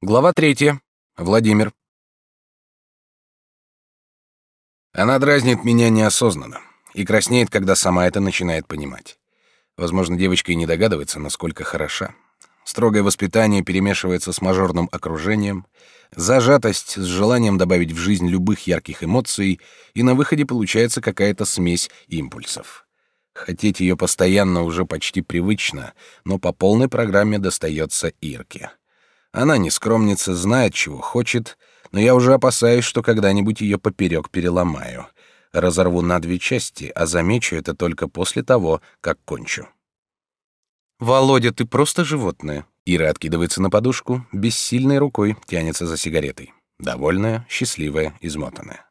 Глава третья. Владимир. Она дразнит меня неосознанно и краснеет, когда сама это начинает понимать. Возможно, девочка и не догадывается, насколько хороша. Строгое воспитание перемешивается с мажорным окружением, зажатость с желанием добавить в жизнь любых ярких эмоций, и на выходе получается какая-то смесь импульсов. Хотеть ее постоянно уже почти привычно, но по полной программе достается Ирке. Она не скромница, знает, чего хочет, но я уже опасаюсь, что когда-нибудь ее поперек переломаю. Разорву на две части, а замечу это только после того, как кончу. «Володя, ты просто животное». Ира откидывается на подушку, бессильной рукой тянется за сигаретой. Довольная, счастливая, измотанная.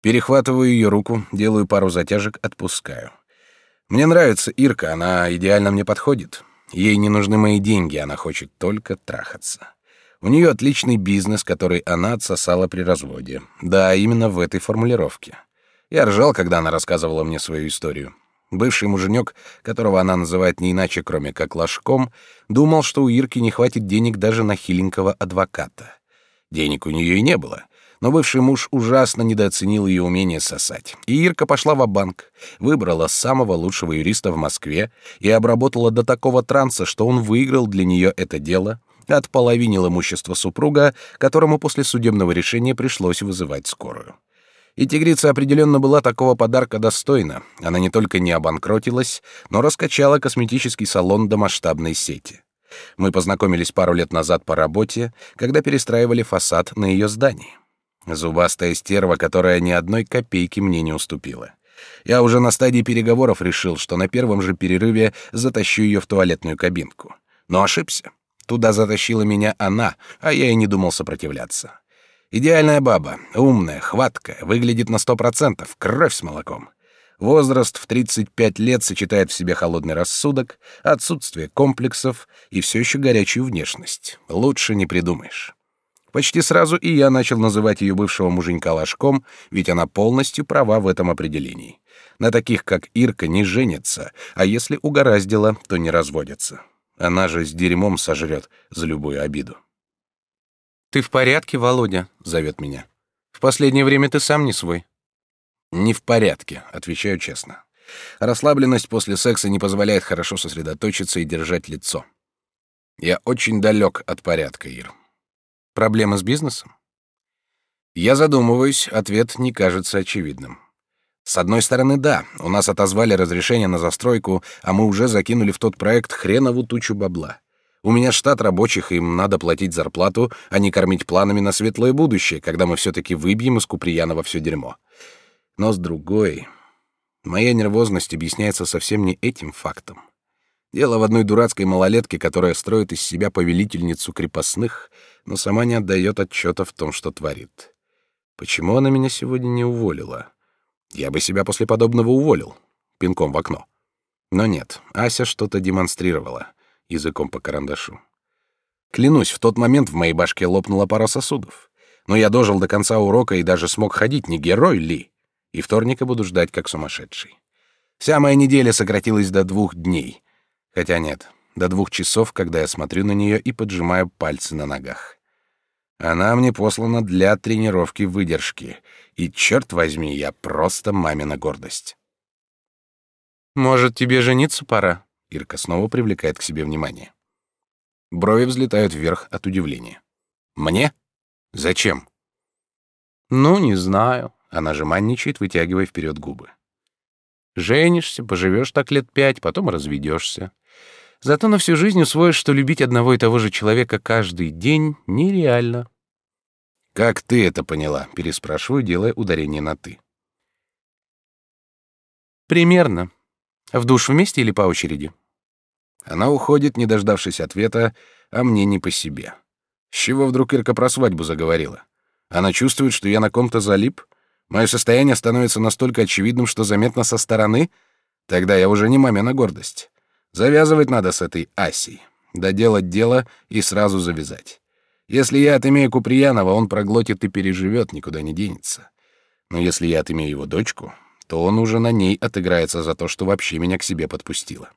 Перехватываю ее руку, делаю пару затяжек, отпускаю. Мне нравится Ирка, она идеально мне подходит. Ей не нужны мои деньги, она хочет только трахаться. У нее отличный бизнес, который она отсосала при разводе. Да, именно в этой формулировке. Я ржал, когда она рассказывала мне свою историю. Бывший муженек, которого она называет не иначе, кроме как ложком, думал, что у Ирки не хватит денег даже на хиленького адвоката. Денег у нее и не было — но бывший муж ужасно недооценил ее умение сосать. И Ирка пошла в банк выбрала самого лучшего юриста в Москве и обработала до такого транса, что он выиграл для нее это дело, отполовинил имущество супруга, которому после судебного решения пришлось вызывать скорую. И тигрица определенно была такого подарка достойна. Она не только не обанкротилась, но раскачала косметический салон до масштабной сети. Мы познакомились пару лет назад по работе, когда перестраивали фасад на ее здании. Зубастая стерва, которая ни одной копейки мне не уступила. Я уже на стадии переговоров решил, что на первом же перерыве затащу ее в туалетную кабинку. Но ошибся. Туда затащила меня она, а я и не думал сопротивляться. Идеальная баба, умная, хваткая, выглядит на сто процентов, кровь с молоком. Возраст в 35 лет сочетает в себе холодный рассудок, отсутствие комплексов и все еще горячую внешность. Лучше не придумаешь. Почти сразу и я начал называть ее бывшего муженька ложком, ведь она полностью права в этом определении. На таких, как Ирка, не женятся, а если угораздило, то не разводятся. Она же с дерьмом сожрет за любую обиду. «Ты в порядке, Володя?» — зовет меня. «В последнее время ты сам не свой». «Не в порядке», — отвечаю честно. Расслабленность после секса не позволяет хорошо сосредоточиться и держать лицо. Я очень далек от порядка, Ир. Проблемы с бизнесом? Я задумываюсь, ответ не кажется очевидным. С одной стороны, да, у нас отозвали разрешение на застройку, а мы уже закинули в тот проект хренову тучу бабла. У меня штат рабочих, им надо платить зарплату, а не кормить планами на светлое будущее, когда мы все-таки выбьем из Куприянова все дерьмо. Но с другой... Моя нервозность объясняется совсем не этим фактом. Дело в одной дурацкой малолетке, которая строит из себя повелительницу крепостных, но сама не отдает отчета в том, что творит. Почему она меня сегодня не уволила? Я бы себя после подобного уволил. Пинком в окно. Но нет, Ася что-то демонстрировала. Языком по карандашу. Клянусь, в тот момент в моей башке лопнула пара сосудов. Но я дожил до конца урока и даже смог ходить, не герой ли? И вторника буду ждать, как сумасшедший. Вся моя неделя сократилась до двух дней — Хотя нет, до двух часов, когда я смотрю на нее и поджимаю пальцы на ногах. Она мне послана для тренировки выдержки, и, черт возьми, я просто мамина гордость. «Может, тебе жениться пора?» Ирка снова привлекает к себе внимание. Брови взлетают вверх от удивления. «Мне? Зачем?» «Ну, не знаю». Она же манничает, вытягивая вперед губы. «Женишься, поживешь так лет пять, потом разведешься. Зато на всю жизнь усвоишь, что любить одного и того же человека каждый день нереально. «Как ты это поняла?» — переспрашиваю, делая ударение на «ты». «Примерно. В душ вместе или по очереди?» Она уходит, не дождавшись ответа, а мне не по себе. С чего вдруг Ирка про свадьбу заговорила? Она чувствует, что я на ком-то залип? Мое состояние становится настолько очевидным, что заметно со стороны? Тогда я уже не мамина гордость. Завязывать надо с этой Асей. Доделать дело и сразу завязать. Если я отымею Куприянова, он проглотит и переживет, никуда не денется. Но если я отымею его дочку, то он уже на ней отыграется за то, что вообще меня к себе подпустила.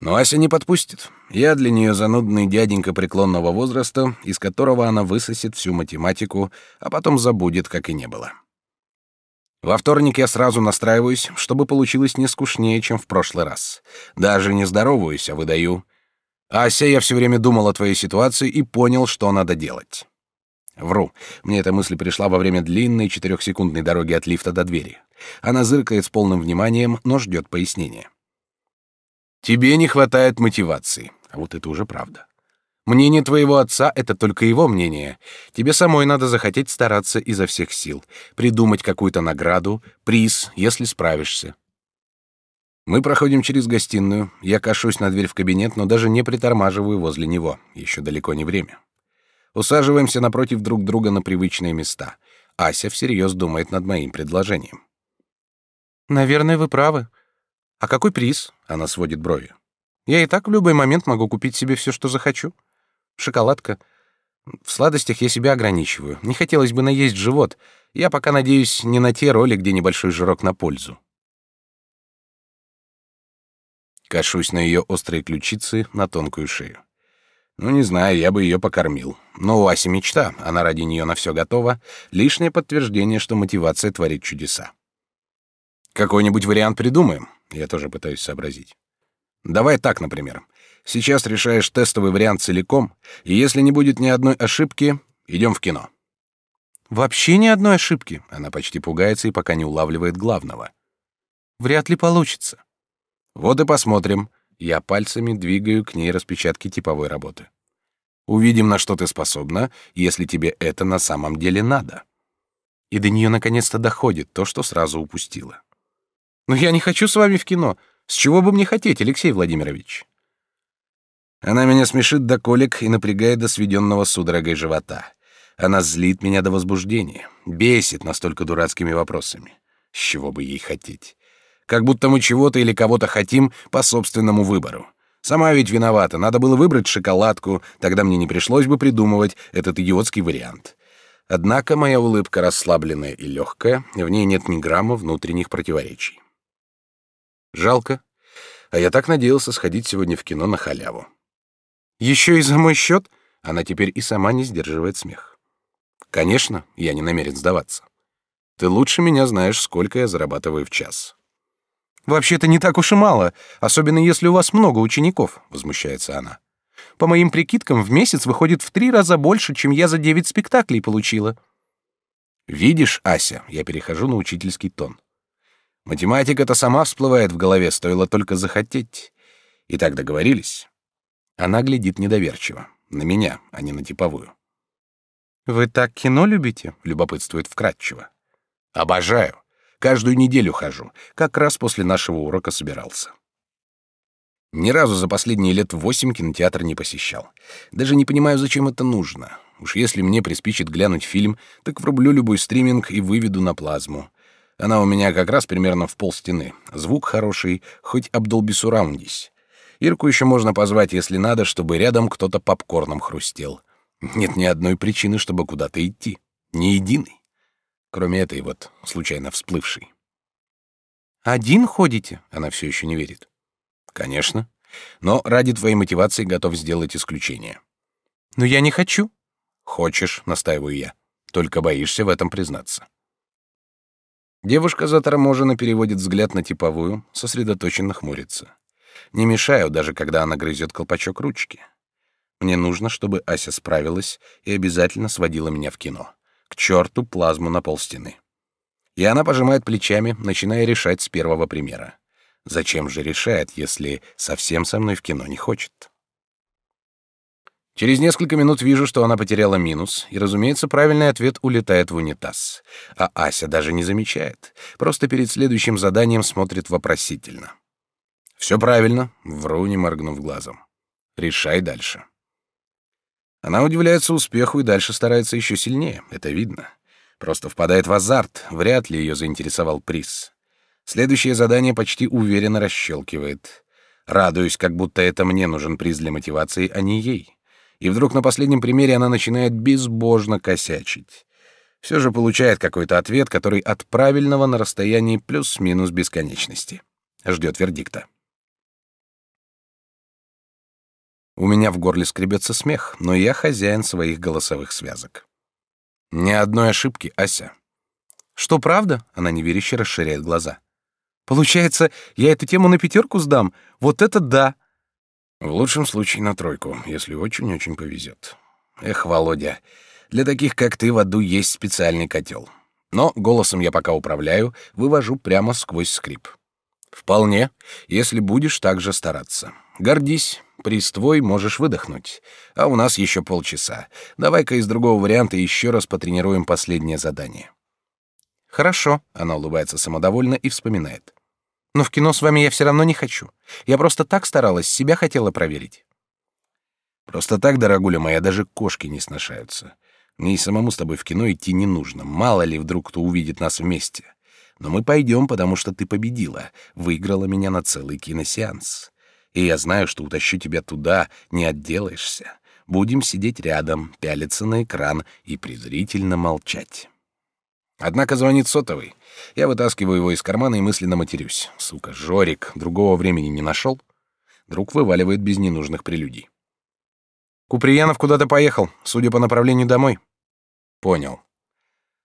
Но Ася не подпустит. Я для нее занудный дяденька преклонного возраста, из которого она высосет всю математику, а потом забудет, как и не было. Во вторник я сразу настраиваюсь, чтобы получилось не скучнее, чем в прошлый раз. Даже не здороваюсь, а выдаю. Ася, я все время думал о твоей ситуации и понял, что надо делать. Вру. Мне эта мысль пришла во время длинной четырехсекундной дороги от лифта до двери. Она зыркает с полным вниманием, но ждет пояснения. Тебе не хватает мотивации. А вот это уже правда. Мнение твоего отца — это только его мнение. Тебе самой надо захотеть стараться изо всех сил, придумать какую-то награду, приз, если справишься. Мы проходим через гостиную. Я кашусь на дверь в кабинет, но даже не притормаживаю возле него. Еще далеко не время. Усаживаемся напротив друг друга на привычные места. Ася всерьез думает над моим предложением. «Наверное, вы правы. А какой приз?» — она сводит брови. «Я и так в любой момент могу купить себе все, что захочу. Шоколадка. В сладостях я себя ограничиваю. Не хотелось бы наесть живот. Я пока надеюсь не на те роли, где небольшой жирок на пользу». Кашусь на ее острые ключицы, на тонкую шею. Ну, не знаю, я бы ее покормил. Но у Аси мечта, она ради нее на все готова. Лишнее подтверждение, что мотивация творит чудеса. Какой-нибудь вариант придумаем. Я тоже пытаюсь сообразить. Давай так, например. Сейчас решаешь тестовый вариант целиком, и если не будет ни одной ошибки, идем в кино. Вообще ни одной ошибки. Она почти пугается и пока не улавливает главного. Вряд ли получится. Вот и посмотрим. Я пальцами двигаю к ней распечатки типовой работы. Увидим, на что ты способна, если тебе это на самом деле надо. И до нее наконец-то доходит то, что сразу упустила. Но я не хочу с вами в кино. С чего бы мне хотеть, Алексей Владимирович? Она меня смешит до колик и напрягает до сведенного судорогой живота. Она злит меня до возбуждения, бесит настолько дурацкими вопросами. С чего бы ей хотеть? Как будто мы чего-то или кого-то хотим по собственному выбору. Сама ведь виновата, надо было выбрать шоколадку, тогда мне не пришлось бы придумывать этот идиотский вариант. Однако моя улыбка расслабленная и легкая, в ней нет ни грамма внутренних противоречий. Жалко. А я так надеялся сходить сегодня в кино на халяву. Еще и за мой счет? Она теперь и сама не сдерживает смех. Конечно, я не намерен сдаваться. Ты лучше меня знаешь, сколько я зарабатываю в час. Вообще-то не так уж и мало, особенно если у вас много учеников, возмущается она. По моим прикидкам, в месяц выходит в три раза больше, чем я за девять спектаклей получила. Видишь, Ася, я перехожу на учительский тон. Математика-то сама всплывает в голове, стоило только захотеть. И так договорились. Она глядит недоверчиво. На меня, а не на типовую. «Вы так кино любите?» — любопытствует вкратчиво. «Обожаю. Каждую неделю хожу. Как раз после нашего урока собирался». Ни разу за последние лет восемь кинотеатр не посещал. Даже не понимаю, зачем это нужно. Уж если мне приспичит глянуть фильм, так врублю любой стриминг и выведу на плазму. Она у меня как раз примерно в пол стены. Звук хороший, хоть Абдулби Сураундись. Ирку еще можно позвать, если надо, чтобы рядом кто-то попкорном хрустел. Нет ни одной причины, чтобы куда-то идти. Ни единой. Кроме этой вот, случайно всплывшей. «Один ходите?» — она все еще не верит. «Конечно. Но ради твоей мотивации готов сделать исключение». «Но я не хочу». «Хочешь», — настаиваю я. «Только боишься в этом признаться». Девушка заторможенно переводит взгляд на типовую, сосредоточенно хмурится. Не мешаю, даже когда она грызет колпачок ручки. Мне нужно, чтобы Ася справилась и обязательно сводила меня в кино. К черту плазму на полстены. И она пожимает плечами, начиная решать с первого примера. Зачем же решает, если совсем со мной в кино не хочет? Через несколько минут вижу, что она потеряла минус, и, разумеется, правильный ответ улетает в унитаз. А Ася даже не замечает, просто перед следующим заданием смотрит вопросительно. Все правильно, вру, не моргнув глазом. Решай дальше. Она удивляется успеху и дальше старается еще сильнее, это видно. Просто впадает в азарт, вряд ли ее заинтересовал приз. Следующее задание почти уверенно расщелкивает. Радуюсь, как будто это мне нужен приз для мотивации, а не ей и вдруг на последнем примере она начинает безбожно косячить. Все же получает какой-то ответ, который от правильного на расстоянии плюс-минус бесконечности. Ждет вердикта. У меня в горле скребется смех, но я хозяин своих голосовых связок. Ни одной ошибки, Ася. Что правда? Она неверяще расширяет глаза. Получается, я эту тему на пятерку сдам? Вот это да! В лучшем случае на тройку, если очень-очень повезет. Эх, Володя, для таких, как ты, в аду есть специальный котел. Но голосом я пока управляю, вывожу прямо сквозь скрип. Вполне, если будешь так же стараться. Гордись, приз твой можешь выдохнуть. А у нас еще полчаса. Давай-ка из другого варианта еще раз потренируем последнее задание. Хорошо, она улыбается самодовольно и вспоминает. Но в кино с вами я все равно не хочу. Я просто так старалась, себя хотела проверить. Просто так, дорогуля моя, даже кошки не сношаются. Мне и самому с тобой в кино идти не нужно. Мало ли вдруг кто увидит нас вместе. Но мы пойдем, потому что ты победила, выиграла меня на целый киносеанс. И я знаю, что утащу тебя туда, не отделаешься. Будем сидеть рядом, пялиться на экран и презрительно молчать. Однако звонит сотовый. Я вытаскиваю его из кармана и мысленно матерюсь. Сука, Жорик, другого времени не нашел. Друг вываливает без ненужных прелюдий. Куприянов куда-то поехал, судя по направлению домой. Понял.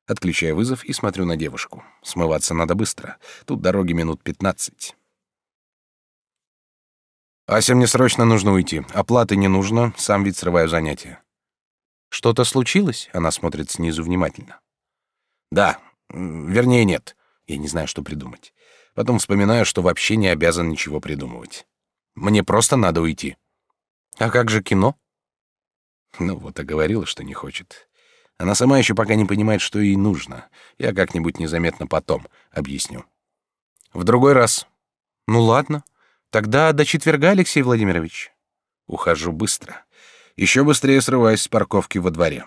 Отключаю вызов и смотрю на девушку. Смываться надо быстро. Тут дороги минут пятнадцать. Ася, мне срочно нужно уйти. Оплаты не нужно, сам ведь срываю занятия. Что-то случилось? Она смотрит снизу внимательно. Да, вернее нет. Я не знаю, что придумать. Потом вспоминаю, что вообще не обязан ничего придумывать. Мне просто надо уйти. А как же кино? Ну вот, а говорила, что не хочет. Она сама еще пока не понимает, что ей нужно. Я как-нибудь незаметно потом объясню. В другой раз. Ну ладно. Тогда до четверга, Алексей Владимирович. Ухожу быстро. Еще быстрее срываюсь с парковки во дворе.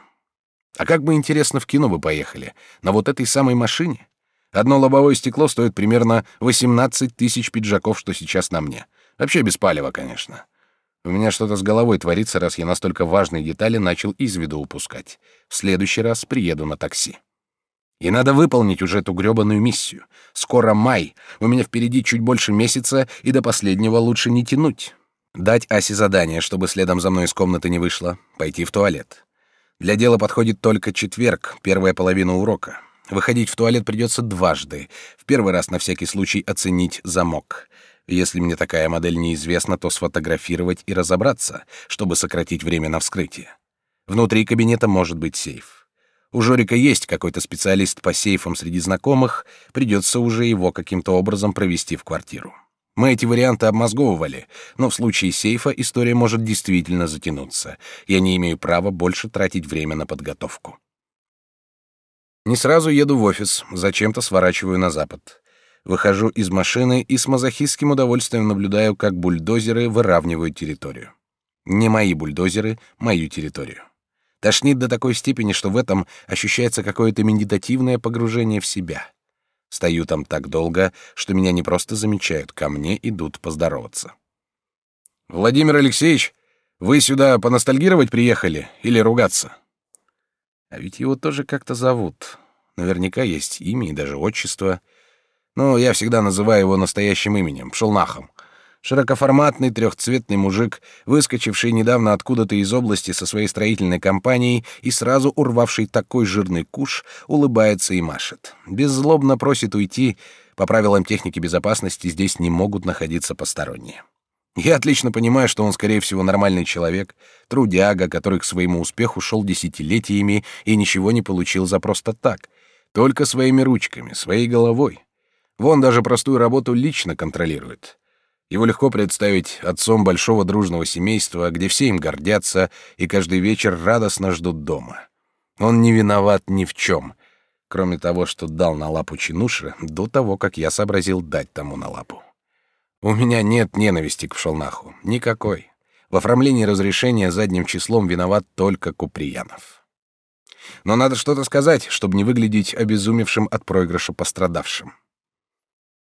А как бы интересно в кино бы поехали? На вот этой самой машине? Одно лобовое стекло стоит примерно 18 тысяч пиджаков, что сейчас на мне. Вообще без палева, конечно. У меня что-то с головой творится, раз я настолько важные детали начал из виду упускать. В следующий раз приеду на такси. И надо выполнить уже эту грёбаную миссию. Скоро май, у меня впереди чуть больше месяца, и до последнего лучше не тянуть. Дать Асе задание, чтобы следом за мной из комнаты не вышла, пойти в туалет. Для дела подходит только четверг, первая половина урока. Выходить в туалет придется дважды. В первый раз на всякий случай оценить замок. Если мне такая модель неизвестна, то сфотографировать и разобраться, чтобы сократить время на вскрытие. Внутри кабинета может быть сейф. У Жорика есть какой-то специалист по сейфам среди знакомых, придется уже его каким-то образом провести в квартиру. Мы эти варианты обмозговывали, но в случае сейфа история может действительно затянуться. Я не имею права больше тратить время на подготовку. Не сразу еду в офис, зачем-то сворачиваю на запад. Выхожу из машины и с мазохистским удовольствием наблюдаю, как бульдозеры выравнивают территорию. Не мои бульдозеры, мою территорию. Тошнит до такой степени, что в этом ощущается какое-то медитативное погружение в себя. Стою там так долго, что меня не просто замечают, ко мне идут поздороваться. Владимир Алексеевич, вы сюда поностальгировать приехали или ругаться? А ведь его тоже как-то зовут. Наверняка есть имя и даже отчество. Но я всегда называю его настоящим именем Пшелнахом. Широкоформатный трехцветный мужик, выскочивший недавно откуда-то из области со своей строительной компанией и сразу урвавший такой жирный куш, улыбается и машет. Беззлобно просит уйти. По правилам техники безопасности здесь не могут находиться посторонние. Я отлично понимаю, что он, скорее всего, нормальный человек, трудяга, который к своему успеху шел десятилетиями и ничего не получил за просто так, только своими ручками, своей головой. Вон даже простую работу лично контролирует. Его легко представить отцом большого дружного семейства, где все им гордятся и каждый вечер радостно ждут дома. Он не виноват ни в чем, кроме того, что дал на лапу чинуше до того, как я сообразил дать тому на лапу. У меня нет ненависти к Пшелнаху, никакой. В оформлении разрешения задним числом виноват только Куприянов. Но надо что-то сказать, чтобы не выглядеть обезумевшим от проигрыша пострадавшим.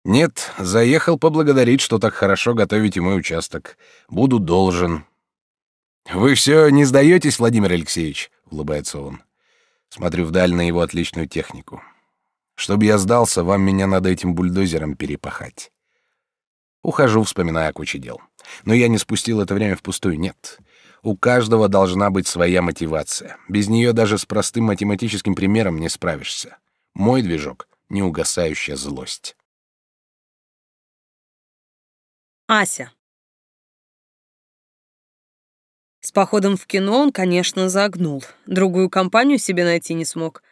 Нет, заехал поблагодарить, что так хорошо готовите мой участок. Буду должен. Вы все не сдаетесь, Владимир Алексеевич? улыбается он. Смотрю вдаль на его отличную технику. Чтобы я сдался, вам меня надо этим бульдозером перепахать. Ухожу, вспоминая кучу дел. Но я не спустил это время впустую, нет. У каждого должна быть своя мотивация. Без нее даже с простым математическим примером не справишься. Мой движок — неугасающая злость. Ася. С походом в кино он, конечно, загнул. Другую компанию себе найти не смог.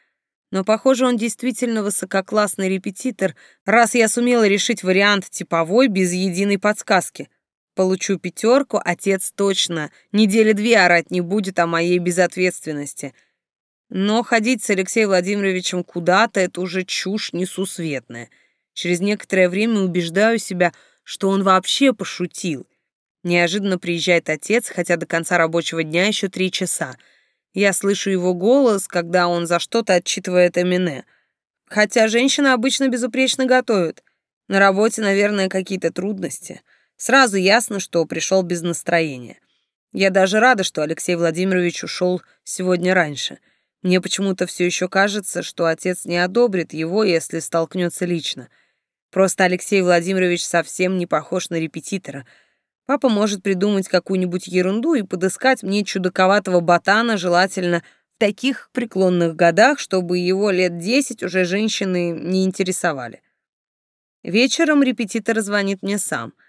Но, похоже, он действительно высококлассный репетитор, раз я сумела решить вариант типовой без единой подсказки — Получу пятерку, отец точно недели две орать не будет о моей безответственности. Но ходить с Алексеем Владимировичем куда-то — это уже чушь несусветная. Через некоторое время убеждаю себя, что он вообще пошутил. Неожиданно приезжает отец, хотя до конца рабочего дня еще три часа. Я слышу его голос, когда он за что-то отчитывает Эмине. Хотя женщина обычно безупречно готовит. На работе, наверное, какие-то трудности — Сразу ясно, что пришел без настроения. Я даже рада, что Алексей Владимирович ушел сегодня раньше. Мне почему-то все еще кажется, что отец не одобрит его, если столкнется лично. Просто Алексей Владимирович совсем не похож на репетитора. Папа может придумать какую-нибудь ерунду и подыскать мне чудаковатого ботана, желательно в таких преклонных годах, чтобы его лет десять уже женщины не интересовали. Вечером репетитор звонит мне сам —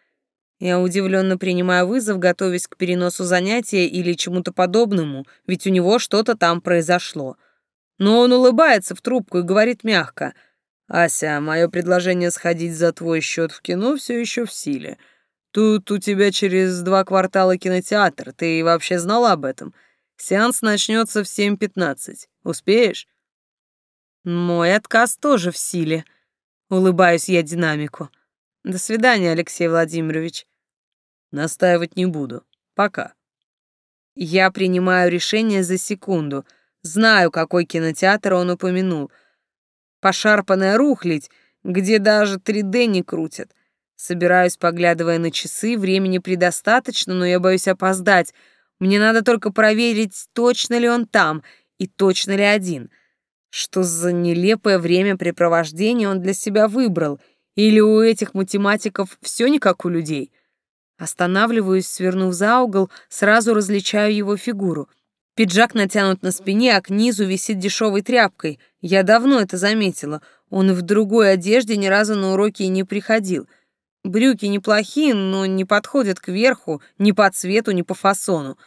я удивленно принимаю вызов, готовясь к переносу занятия или чему-то подобному, ведь у него что-то там произошло. Но он улыбается в трубку и говорит мягко. «Ася, мое предложение сходить за твой счет в кино все еще в силе. Тут у тебя через два квартала кинотеатр, ты вообще знала об этом? Сеанс начнется в 7.15. Успеешь?» «Мой отказ тоже в силе», — улыбаюсь я динамику. «До свидания, Алексей Владимирович». Настаивать не буду. Пока. Я принимаю решение за секунду. Знаю, какой кинотеатр он упомянул. Пошарпанная рухлядь, где даже 3D не крутят. Собираюсь, поглядывая на часы, времени предостаточно, но я боюсь опоздать. Мне надо только проверить, точно ли он там и точно ли один. Что за нелепое времяпрепровождение он для себя выбрал? Или у этих математиков все не как у людей? Останавливаюсь, свернув за угол, сразу различаю его фигуру. Пиджак натянут на спине, а к низу висит дешевой тряпкой. Я давно это заметила. Он в другой одежде ни разу на уроки не приходил. Брюки неплохие, но не подходят к верху, ни по цвету, ни по фасону.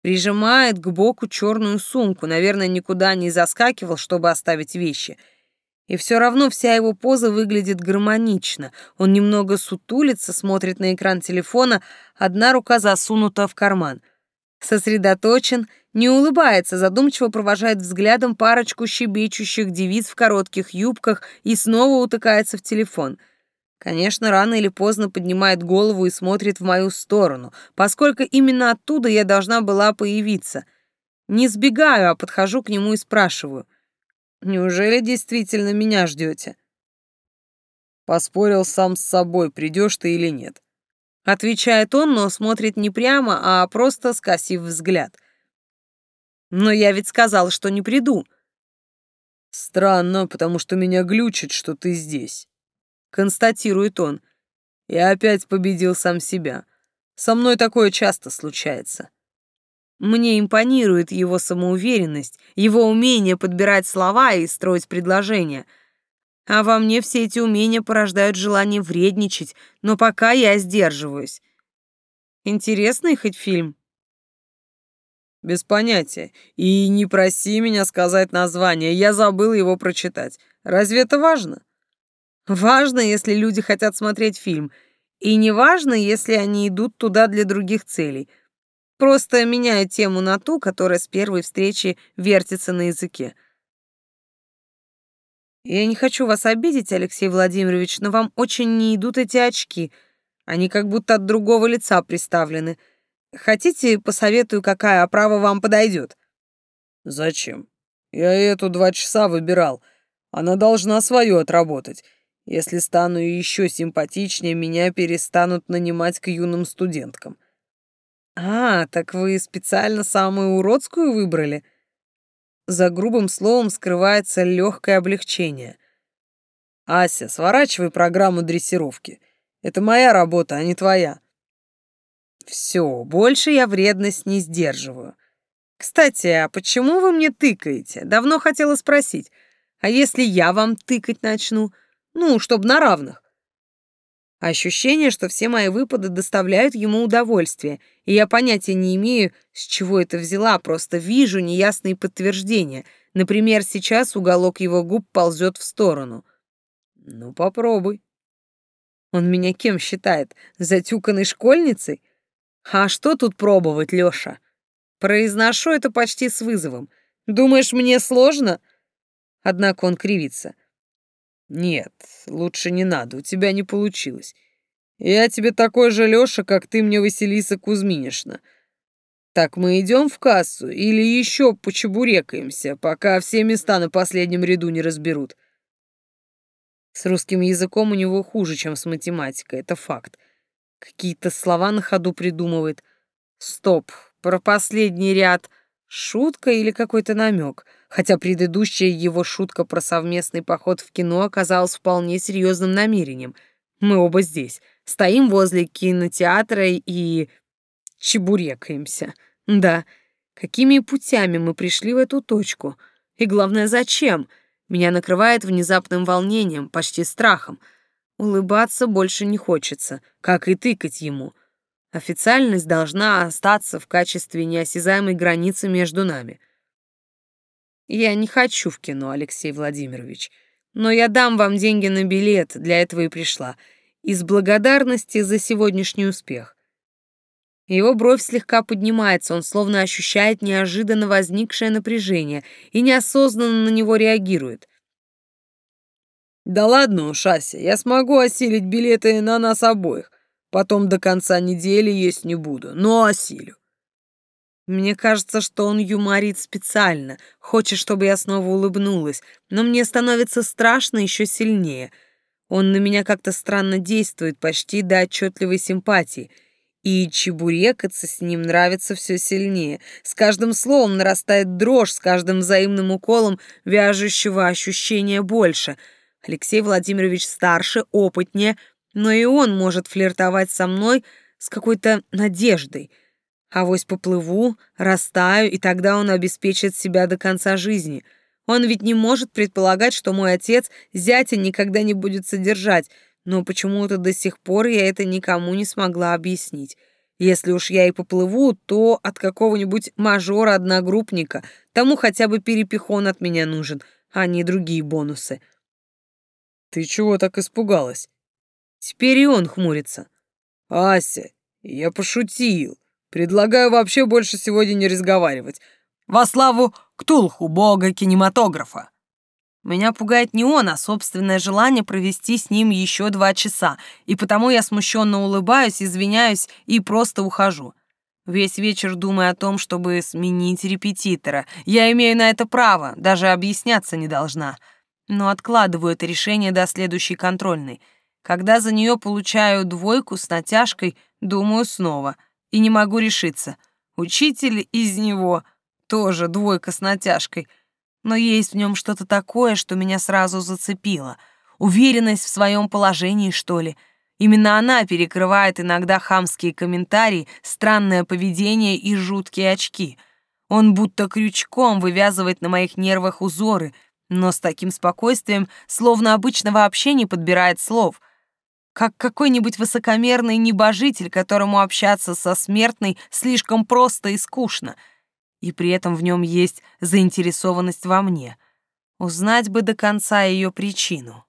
Прижимает к боку черную сумку, наверное, никуда не заскакивал, чтобы оставить вещи — и все равно вся его поза выглядит гармонично. Он немного сутулится, смотрит на экран телефона, одна рука засунута в карман. Сосредоточен, не улыбается, задумчиво провожает взглядом парочку щебечущих девиц в коротких юбках и снова утыкается в телефон. Конечно, рано или поздно поднимает голову и смотрит в мою сторону, поскольку именно оттуда я должна была появиться. Не сбегаю, а подхожу к нему и спрашиваю. Неужели действительно меня ждете? Поспорил сам с собой, придешь ты или нет. Отвечает он, но смотрит не прямо, а просто скосив взгляд. Но я ведь сказал, что не приду. Странно, потому что меня глючит, что ты здесь. Констатирует он. Я опять победил сам себя. Со мной такое часто случается. Мне импонирует его самоуверенность, его умение подбирать слова и строить предложения. А во мне все эти умения порождают желание вредничать, но пока я сдерживаюсь. Интересный хоть фильм? Без понятия. И не проси меня сказать название, я забыл его прочитать. Разве это важно? Важно, если люди хотят смотреть фильм. И не важно, если они идут туда для других целей — Просто меняю тему на ту, которая с первой встречи вертится на языке. Я не хочу вас обидеть, Алексей Владимирович, но вам очень не идут эти очки. Они как будто от другого лица приставлены. Хотите, посоветую, какая оправа вам подойдет? Зачем? Я эту два часа выбирал. Она должна свое отработать. Если стану еще симпатичнее, меня перестанут нанимать к юным студенткам. «А, так вы специально самую уродскую выбрали?» За грубым словом скрывается легкое облегчение. «Ася, сворачивай программу дрессировки. Это моя работа, а не твоя». Все, больше я вредность не сдерживаю. Кстати, а почему вы мне тыкаете? Давно хотела спросить. А если я вам тыкать начну? Ну, чтоб на равных. Ощущение, что все мои выпады доставляют ему удовольствие, и я понятия не имею, с чего это взяла, просто вижу неясные подтверждения. Например, сейчас уголок его губ ползет в сторону. Ну, попробуй. Он меня кем считает? Затюканной школьницей? А что тут пробовать, Лёша? Произношу это почти с вызовом. Думаешь, мне сложно? Однако он кривится. Нет, лучше не надо, у тебя не получилось. Я тебе такой же Лёша, как ты мне Василиса Кузьминишна. Так мы идем в кассу или еще почебурекаемся, пока все места на последнем ряду не разберут? С русским языком у него хуже, чем с математикой, это факт. Какие-то слова на ходу придумывает. Стоп, про последний ряд шутка или какой-то намек? Хотя предыдущая его шутка про совместный поход в кино оказалась вполне серьезным намерением. Мы оба здесь, стоим возле кинотеатра и... чебурекаемся. Да, какими путями мы пришли в эту точку? И главное, зачем? — меня накрывает внезапным волнением, почти страхом. Улыбаться больше не хочется, как и тыкать ему. Официальность должна остаться в качестве неосязаемой границы между нами. Я не хочу в кино, Алексей Владимирович, но я дам вам деньги на билет, для этого и пришла, из благодарности за сегодняшний успех. Его бровь слегка поднимается, он словно ощущает неожиданно возникшее напряжение и неосознанно на него реагирует. «Да ладно уж, Ася, я смогу осилить билеты на нас обоих. Потом до конца недели есть не буду, но осилю». Мне кажется, что он юморит специально, хочет, чтобы я снова улыбнулась, но мне становится страшно еще сильнее. Он на меня как-то странно действует, почти до отчетливой симпатии — и чебурекаться с ним нравится все сильнее. С каждым словом нарастает дрожь, с каждым взаимным уколом вяжущего ощущения больше. Алексей Владимирович старше, опытнее, но и он может флиртовать со мной с какой-то надеждой. Авось поплыву, растаю, и тогда он обеспечит себя до конца жизни. Он ведь не может предполагать, что мой отец зятя никогда не будет содержать, но почему-то до сих пор я это никому не смогла объяснить. Если уж я и поплыву, то от какого-нибудь мажора-одногруппника, тому хотя бы перепихон от меня нужен, а не другие бонусы. Ты чего так испугалась? Теперь и он хмурится. Ася, я пошутил. Предлагаю вообще больше сегодня не разговаривать. Во славу Ктулху, бога кинематографа. Меня пугает не он, а собственное желание провести с ним еще два часа, и потому я смущенно улыбаюсь, извиняюсь и просто ухожу. Весь вечер думаю о том, чтобы сменить репетитора. Я имею на это право, даже объясняться не должна. Но откладываю это решение до следующей контрольной. Когда за нее получаю двойку с натяжкой, думаю снова. И не могу решиться. Учитель из него тоже двойка с натяжкой — но есть в нем что-то такое, что меня сразу зацепило. Уверенность в своем положении, что ли. Именно она перекрывает иногда хамские комментарии, странное поведение и жуткие очки. Он будто крючком вывязывает на моих нервах узоры, но с таким спокойствием, словно обычно вообще не подбирает слов. Как какой-нибудь высокомерный небожитель, которому общаться со смертной слишком просто и скучно — и при этом в нем есть заинтересованность во мне. Узнать бы до конца ее причину.